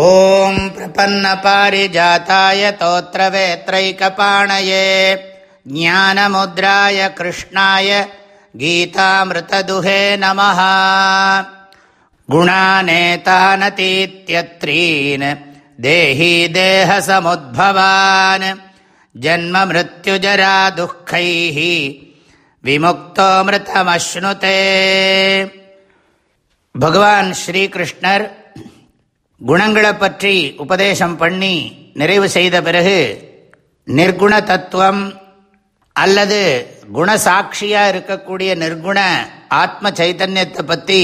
ॐ प्रपन्नपारिजाताय तोत्रवेत्रैकपाणये ज्ञानमुद्राय कृष्णाय गीतामृतदुहे नमः गुणानेतानतीत्यत्रीन् देही देहसमुद्भवान् जन्ममृत्युजरा दुःखैः विमुक्तोऽमृतमश्नुते भगवान् श्रीकृष्णर् குணங்களை பற்றி உபதேசம் பண்ணி நிறைவு செய்த பிறகு நிர்குண தத்துவம் அல்லது குணசாட்சியாக இருக்கக்கூடிய நிர்குண ஆத்ம சைத்தன்யத்தை பற்றி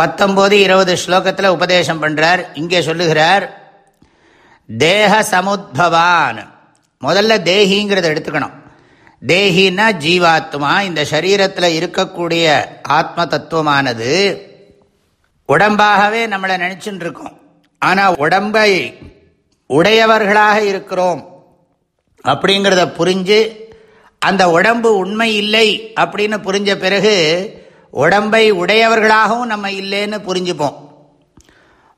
பத்தொம்போது இருபது ஸ்லோகத்தில் உபதேசம் பண்ணுறார் இங்கே சொல்லுகிறார் தேக சமுத்பவான். முதல்ல தேகிங்கிறத எடுத்துக்கணும். தேகின்னா ஜீவாத்மா இந்த சரீரத்தில் இருக்கக்கூடிய ஆத்ம தத்துவமானது. உடம்பாகவே நம்மளை நினச்சின்னு இருக்கோம் ஆனால் உடம்பை உடையவர்களாக இருக்கிறோம் அப்படிங்கிறத புரிஞ்சு அந்த உடம்பு உண்மை இல்லை அப்படின்னு புரிஞ்ச பிறகு உடம்பை உடையவர்களாகவும் நம்ம இல்லைன்னு புரிஞ்சுப்போம்.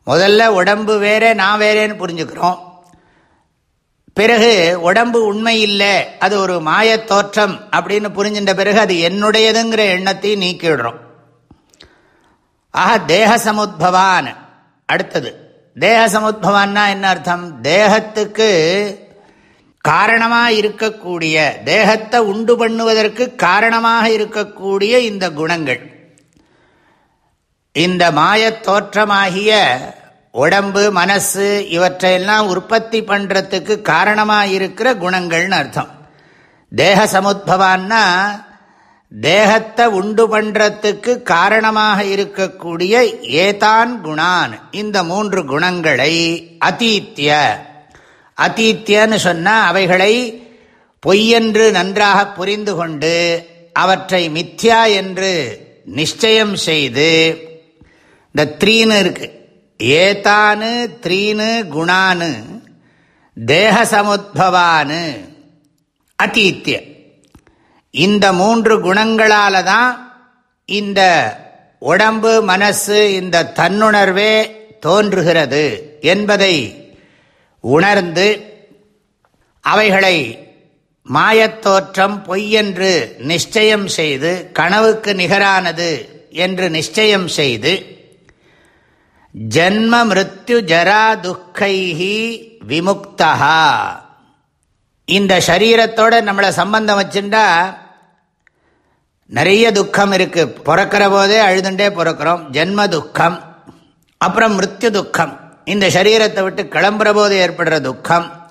முதல்ல உடம்பு வேறே நான் வேறேன்னு புரிஞ்சுக்கிறோம். பிறகு உடம்பு உண்மை இல்லை அது ஒரு மாய தோற்றம் அப்படின்னு புரிஞ்சின்ற பிறகு அது என்னுடையதுங்கிற எண்ணத்தையும் நீக்கிடுறோம் ஆஹா தேக சமுத்பவான் அடுத்தது தேக சமுத்பவான்னா என்ன அர்த்தம்? தேகத்துக்கு காரணமாக இருக்கக்கூடிய தேகத்தை உண்டு பண்ணுவதற்கு காரணமாக இருக்கக்கூடிய இந்த குணங்கள். இந்த மாயத் தோற்றமாகிய உடம்பு மனசு இவற்றையெல்லாம் உற்பத்தி பண்ணுறதுக்கு காரணமாக இருக்கிற குணங்கள்னு அர்த்தம். தேக சமுத்பவான்னா தேகத்தை உண்டு பண்றதுக்கு காரணமாக இருக்கக்கூடிய ஏதான் குணான். இந்த மூன்று குணங்களை அதீத்திய. அதீத்தியன்னு சொன்னால் அவைகளை பொய்யென்று நன்றாக புரிந்து கொண்டு அவற்றை மித்யா என்று நிச்சயம் செய்து இந்த த்ரீனு இருக்கு. ஏதானு த்ரீனு குணானு தேக சமுத்பவானு அதீத்திய. இந்த மூன்று குணங்களால தான் இந்த உடம்பு மனசு இந்த தன்னுணர்வே தோன்றுகிறது என்பதை உணர்ந்து அவைகளை மாயத்தோற்றம் பொய்யென்று நிச்சயம் செய்து கனவுக்கு நிகரானது என்று நிச்சயம் செய்து ஜன்ம மிருத்யு ஜரா துக்கைஹி விமுக்தா இந்த சரீரத்தோட நம்மளை சம்பந்தம் வச்சுட்டா நிறைய துக்கம் இருக்கு. பிறக்கிற போதே அழுதுண்டே பிறக்கிறோம். ஜென்ம துக்கம் அப்புறம் மிருத்யு துக்கம். இந்த சரீரத்தை விட்டு கிளம்புற போது ஏற்படுற துக்கம்.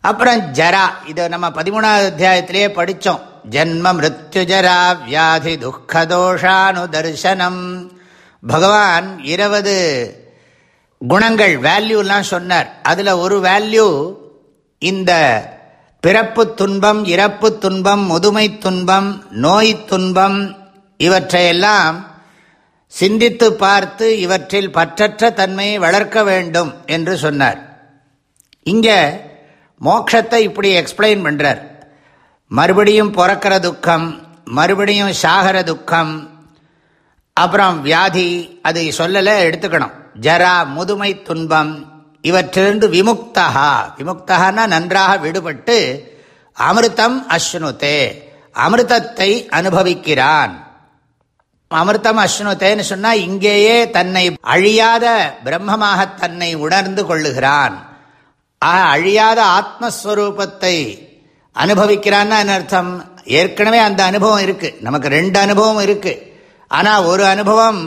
அப்புறம் ஜரா இதை நம்ம பதிமூணாவது அத்தியாயத்திலேயே படித்தோம் ஜென்ம மிருத்யு ஜரா வியாதி துக்கதோஷானு தரிசனம் பகவான் இருபது குணங்கள் வேல்யூலாம் சொன்னார். அதில் ஒரு வேல்யூ இந்த பிறப்பு துன்பம் இறப்பு துன்பம் முதுமை துன்பம் நோய் துன்பம் இவற்றையெல்லாம் சிந்தித்து பார்த்து இவற்றில் பற்றற்ற தன்மையை வளர்க்க வேண்டும் என்று சொன்னார். இங்கே மோட்சத்தை இப்படி எக்ஸ்பிளைன் பண்ணுறார் மறுபடியும் பிறக்கிற துக்கம் மறுபடியும் சாகர துக்கம் அப்புறம் வியாதி அது சொல்லலை எடுத்துக்கணும். ஜரா முதுமை துன்பம் இவற்றிலிருந்து விமுக்தா விமுக்தான்னா நன்றாக விடுபட்டு அமிர்தம் அஸ்னுதே. அமிர்தத்தை அனுபவிக்கிறான். அமிர்தம் அஸ்னுதேன்னு சொன்னால் இங்கேயே தன்னை அழியாத பிரம்மமாக தன்னை உணர்ந்து கொள்ளுகிறான். ஆக அழியாத ஆத்மஸ்வரூபத்தை அனுபவிக்கிறான்னா அர்த்தம்? ஏற்கனவே அந்த அனுபவம் இருக்கு. நமக்கு ரெண்டு அனுபவம் இருக்கு. ஆனால் ஒரு அனுபவம்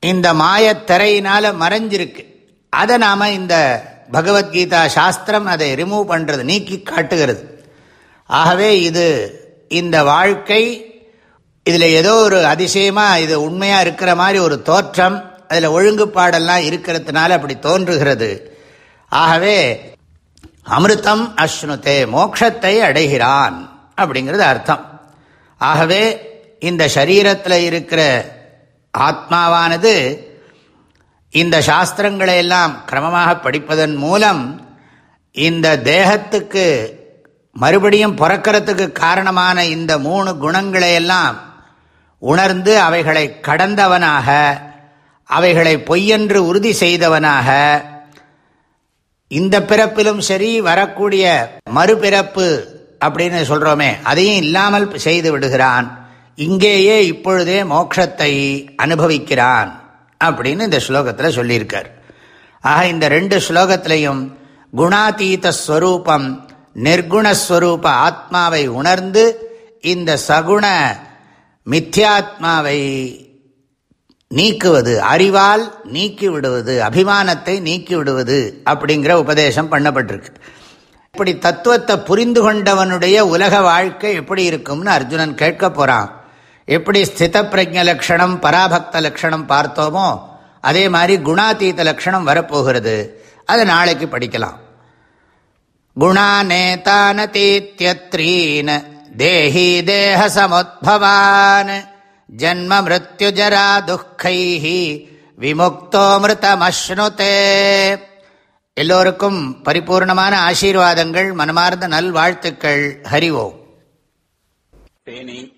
இந்த மாயத்திரையினால மறைஞ்சிருக்கு. அதை நாம் இந்த பகவத்கீதா சாஸ்திரம் அதை ரிமூவ் பண்ணுறது நீக்கி காட்டுகிறது. ஆகவே இது இந்த வாழ்க்கை இதில் ஏதோ ஒரு அதிசயமாக இது உண்மையாக இருக்கிற மாதிரி ஒரு தோற்றம் அதில் ஒழுங்குப்பாடெல்லாம் இருக்கிறதுனால அப்படி தோன்றுகிறது. ஆகவே அமிர்தம் அஸ்னுதே மோக்ஷத்தை அடைகிறான் அப்படிங்கிறது அர்த்தம். ஆகவே இந்த சரீரத்தில் இருக்கிற ஆத்மாவானது இந்த சாஸ்திரங்களை எல்லாம் கிரமமாக படிப்பதன் மூலம் இந்த தேகத்துக்கு மறுபடியும் பிறக்கிறதுக்கு காரணமான இந்த மூணு குணங்களை எல்லாம் உணர்ந்து அவைகளை கடந்தவனாக அவைகளை பொய்யென்று உறுதி செய்தவனாக இந்த பிறப்பிலும் சரி வரக்கூடிய மறுபிறப்பு அப்படின்னு சொல்றோமே அதையும் இல்லாமல் செய்து விடுகிறான். இங்கேயே இப்பொழுதே மோட்சத்தை அனுபவிக்கிறான். அப்படின்னு இந்த ஸ்லோகத்தில் சொல்லியிருக்கார். ஆக இந்த ரெண்டு ஸ்லோகத்திலையும் குணாதீத ஸ்வரூபம் நிர்குணஸ்வரூப ஆத்மாவை உணர்ந்து இந்த சகுண மித்யாத்மாவை நீக்குவது அறிவால் நீக்கி விடுவது அபிமானத்தை நீக்கி விடுவது அப்படிங்கிற உபதேசம் பண்ணப்பட்டிருக்கு. இப்படி தத்துவத்தை புரிந்து கொண்டவனுடைய உலக வாழ்க்கை எப்படி இருக்கும்னு அர்ஜுனன் கேட்க போறான். எப்படி ஸ்தித பிரஜ லட்சணம் பராபக்த லட்சணம் பார்த்தோமோ அதே மாதிரி குணாதீத லட்சணம் வரப்போகிறது. அதை நாளைக்கு படிக்கலாம். குணானேதானதீத்தியத்ரீன் தேஹி தேக சமுத்பவான் ஜன்ம மிருத்யுஜரா துக்கை விமுக்தோ மிருதமஸ்னுதே எல்லோருக்கும் பரிபூர்ணமான ஆசீர்வாதங்கள் மனமார்ந்த நல்வாழ்த்துக்கள். ஹரிவோம் தேனி.